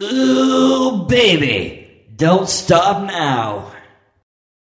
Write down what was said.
Ooh, baby, don't stop now.